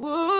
Woo!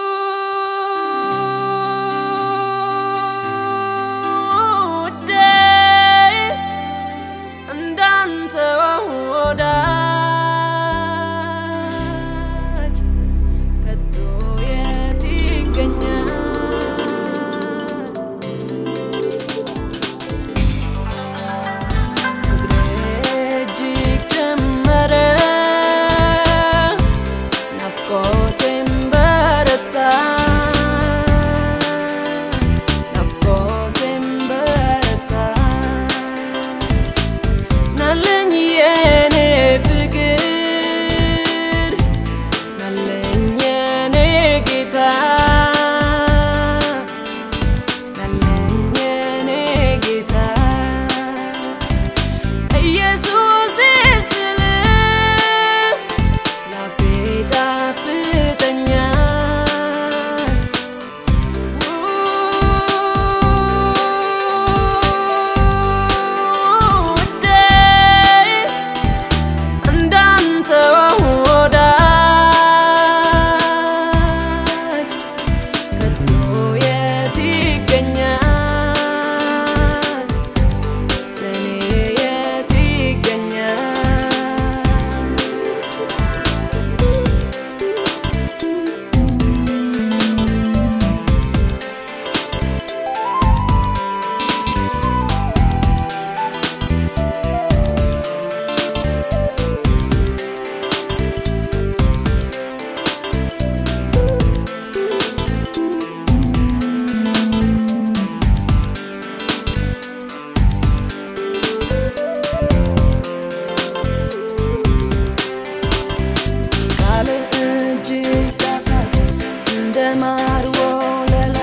የማር ወለላ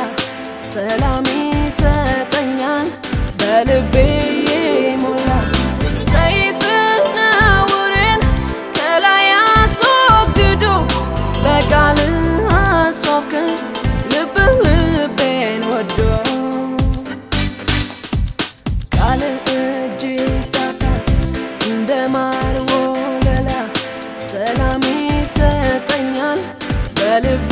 ሰላም ይሰጠኛል በልቤ ይሞላ ሰይፍና ውሬን ከላይ አስወግዶ በቃል አስወግን ልብህ ልቤን ወዶ። ቃል እጅግ ጣፋጭ እንደ ማር ወለላ ሰላም ይሰጠኛል በልቤ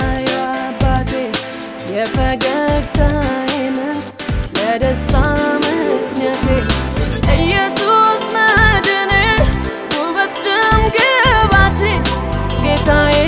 ሰማዩ አባቴ የፈገግታዬ ምንጭ ለደስታ ምክንያቴ ኢየሱስ መድኔ ውበት ድምቅ ግባቴ ጌታዬ